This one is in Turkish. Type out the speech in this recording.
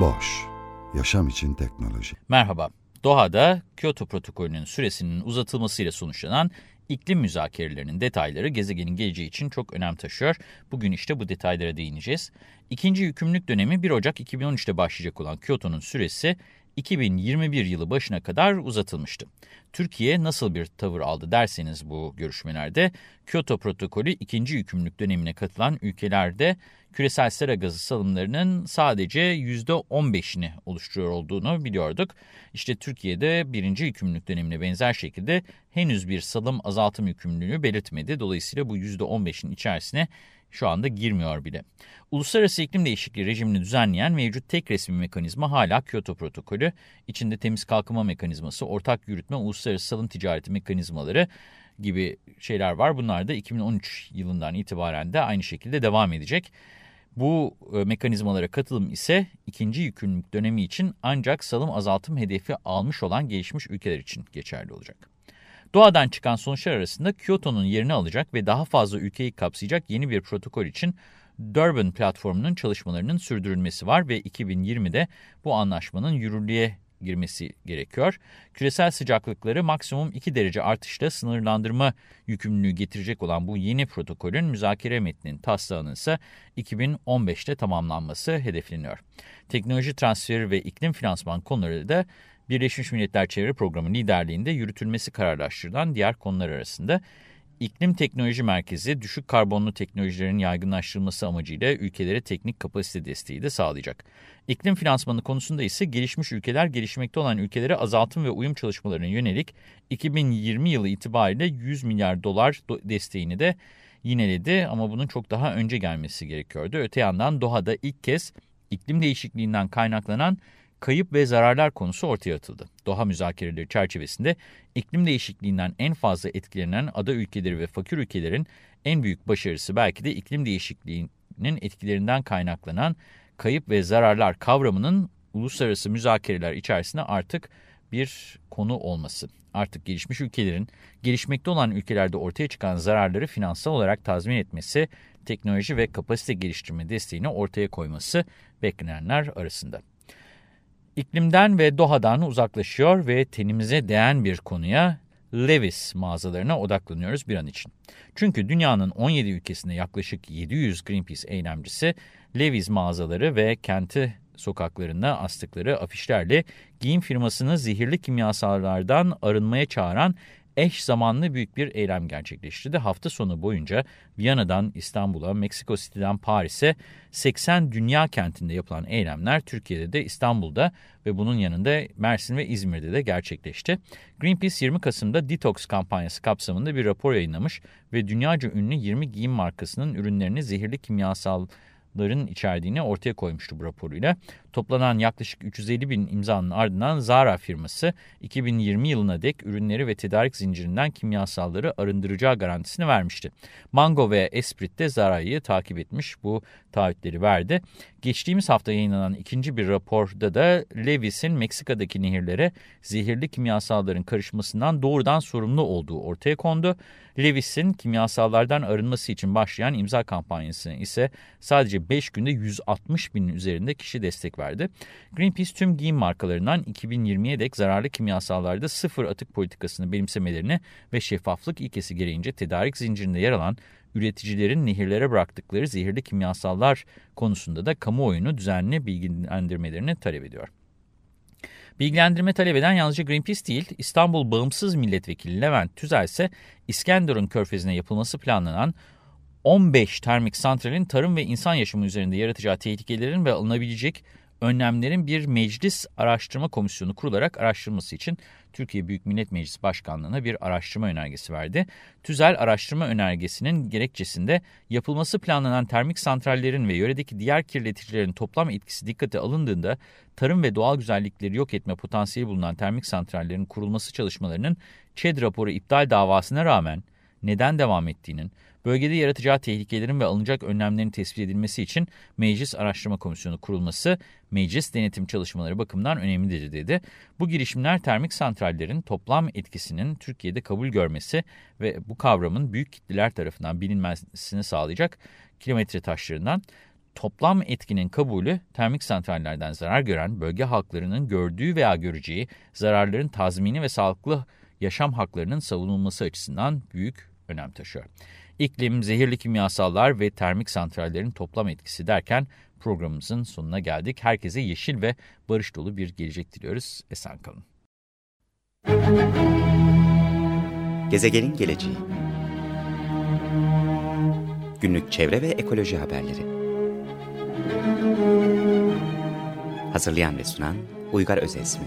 Boş, yaşam için teknoloji. Merhaba, Doha'da Kyoto protokolünün süresinin uzatılmasıyla sonuçlanan iklim müzakerelerinin detayları gezegenin geleceği için çok önem taşıyor. Bugün işte bu detaylara değineceğiz. İkinci yükümlülük dönemi 1 Ocak 2013'te başlayacak olan Kyoto'nun süresi 2021 yılı başına kadar uzatılmıştı. Türkiye nasıl bir tavır aldı derseniz bu görüşmelerde, Kyoto protokolü ikinci yükümlülük dönemine katılan ülkelerde küresel sera gazı salımlarının sadece %15'ini oluşturuyor olduğunu biliyorduk. İşte Türkiye'de birinci yükümlülük dönemine benzer şekilde henüz bir salım azaltım yükümlülüğü belirtmedi. Dolayısıyla bu %15'in içerisine şu anda girmiyor bile. Uluslararası iklim değişikliği rejimini düzenleyen mevcut tek resmi mekanizma hala Kyoto protokolü. İçinde temiz kalkınma mekanizması, ortak yürütme, uluslararası salım ticareti mekanizmaları gibi şeyler var. Bunlar da 2013 yılından itibaren de aynı şekilde devam edecek. Bu e, mekanizmalara katılım ise ikinci yükümlülük dönemi için ancak salım azaltım hedefi almış olan gelişmiş ülkeler için geçerli olacak. Doğadan çıkan sonuçlar arasında Kyoto'nun yerini alacak ve daha fazla ülkeyi kapsayacak yeni bir protokol için Durban platformunun çalışmalarının sürdürülmesi var ve 2020'de bu anlaşmanın yürürlüğe girmesi gerekiyor. Küresel sıcaklıkları maksimum 2 derece artışla sınırlandırma yükümlülüğü getirecek olan bu yeni protokolün müzakere metninin taslağının ise 2015'te tamamlanması hedefleniyor. Teknoloji transferi ve iklim finansman konuları da Birleşmiş Milletler Çevre Programı liderliğinde yürütülmesi kararlaştırılan diğer konular arasında İklim Teknoloji Merkezi düşük karbonlu teknolojilerin yaygınlaştırılması amacıyla ülkelere teknik kapasite desteği de sağlayacak. İklim finansmanı konusunda ise gelişmiş ülkeler gelişmekte olan ülkelere azaltım ve uyum çalışmalarına yönelik 2020 yılı itibariyle 100 milyar dolar desteğini de yineledi ama bunun çok daha önce gelmesi gerekiyordu. Öte yandan Doha'da ilk kez iklim değişikliğinden kaynaklanan kayıp ve zararlar konusu ortaya atıldı. Doha müzakereleri çerçevesinde iklim değişikliğinden en fazla etkilenen ada ülkeleri ve fakir ülkelerin en büyük başarısı belki de iklim değişikliğinin etkilerinden kaynaklanan kayıp ve zararlar kavramının uluslararası müzakereler içerisinde artık bir konu olması. Artık gelişmiş ülkelerin gelişmekte olan ülkelerde ortaya çıkan zararları finansal olarak tazmin etmesi, teknoloji ve kapasite geliştirme desteğini ortaya koyması beklenenler arasında. İklimden ve Doha'dan uzaklaşıyor ve tenimize değen bir konuya Levis mağazalarına odaklanıyoruz bir an için. Çünkü dünyanın 17 ülkesinde yaklaşık 700 Greenpeace eylemcisi Levis mağazaları ve kenti sokaklarında astıkları afişlerle giyim firmasını zehirli kimyasallardan arınmaya çağıran eş zamanlı büyük bir eylem gerçekleştirdi. Hafta sonu boyunca Viyana'dan İstanbul'a, Meksiko City'den Paris'e 80 dünya kentinde yapılan eylemler Türkiye'de de İstanbul'da ve bunun yanında Mersin ve İzmir'de de gerçekleşti. Greenpeace 20 Kasım'da Detox kampanyası kapsamında bir rapor yayınlamış ve dünyaca ünlü 20 giyim markasının ürünlerini zehirli kimyasal ların içerdiğini ortaya koymuştu bu raporuyla. Toplanan yaklaşık 350 bin imzanın ardından Zara firması 2020 yılına dek ürünleri ve tedarik zincirinden kimyasalları arındıracağı garantisini vermişti. Mango ve Esprit de Zara'yı takip etmiş bu taahhütleri verdi. Geçtiğimiz hafta yayınlanan ikinci bir raporda da Levis'in Meksika'daki nehirlere zehirli kimyasalların karışmasından doğrudan sorumlu olduğu ortaya kondu. Levis'in kimyasallardan arınması için başlayan imza kampanyasını ise sadece 5 günde 160 binin üzerinde kişi destek verdi. Greenpeace tüm giyim markalarından 2020'ye dek zararlı kimyasallarda sıfır atık politikasını benimsemelerini ve şeffaflık ilkesi gereğince tedarik zincirinde yer alan üreticilerin nehirlere bıraktıkları zehirli kimyasallar konusunda da kamuoyunu düzenli bilgilendirmelerini talep ediyor. Bilgilendirme talep eden yalnızca Greenpeace değil, İstanbul Bağımsız Milletvekili Levent Tüzel ise İskenderun körfezine yapılması planlanan 15 termik santralin tarım ve insan yaşamı üzerinde yaratacağı tehlikelerin ve alınabilecek önlemlerin bir meclis araştırma komisyonu kurularak araştırılması için Türkiye Büyük Millet Meclisi Başkanlığı'na bir araştırma önergesi verdi. Tüzel araştırma önergesinin gerekçesinde yapılması planlanan termik santrallerin ve yöredeki diğer kirleticilerin toplam etkisi dikkate alındığında tarım ve doğal güzellikleri yok etme potansiyeli bulunan termik santrallerin kurulması çalışmalarının ÇED raporu iptal davasına rağmen neden devam ettiğinin, bölgede yaratacağı tehlikelerin ve alınacak önlemlerin tespit edilmesi için Meclis Araştırma Komisyonu kurulması, meclis denetim çalışmaları bakımından önemlidir dedi. Bu girişimler termik santrallerin toplam etkisinin Türkiye'de kabul görmesi ve bu kavramın büyük kitleler tarafından bilinmesini sağlayacak kilometre taşlarından toplam etkinin kabulü termik santrallerden zarar gören bölge halklarının gördüğü veya göreceği zararların tazmini ve sağlıklı yaşam haklarının savunulması açısından büyük önem taşıyor. İklim, zehirli kimyasallar ve termik santrallerin toplam etkisi derken programımızın sonuna geldik. Herkese yeşil ve barış dolu bir gelecek diliyoruz. Esen kalın. Gezegenin geleceği Günlük çevre ve ekoloji haberleri Hazırlayan ve sunan Uygar Özesmi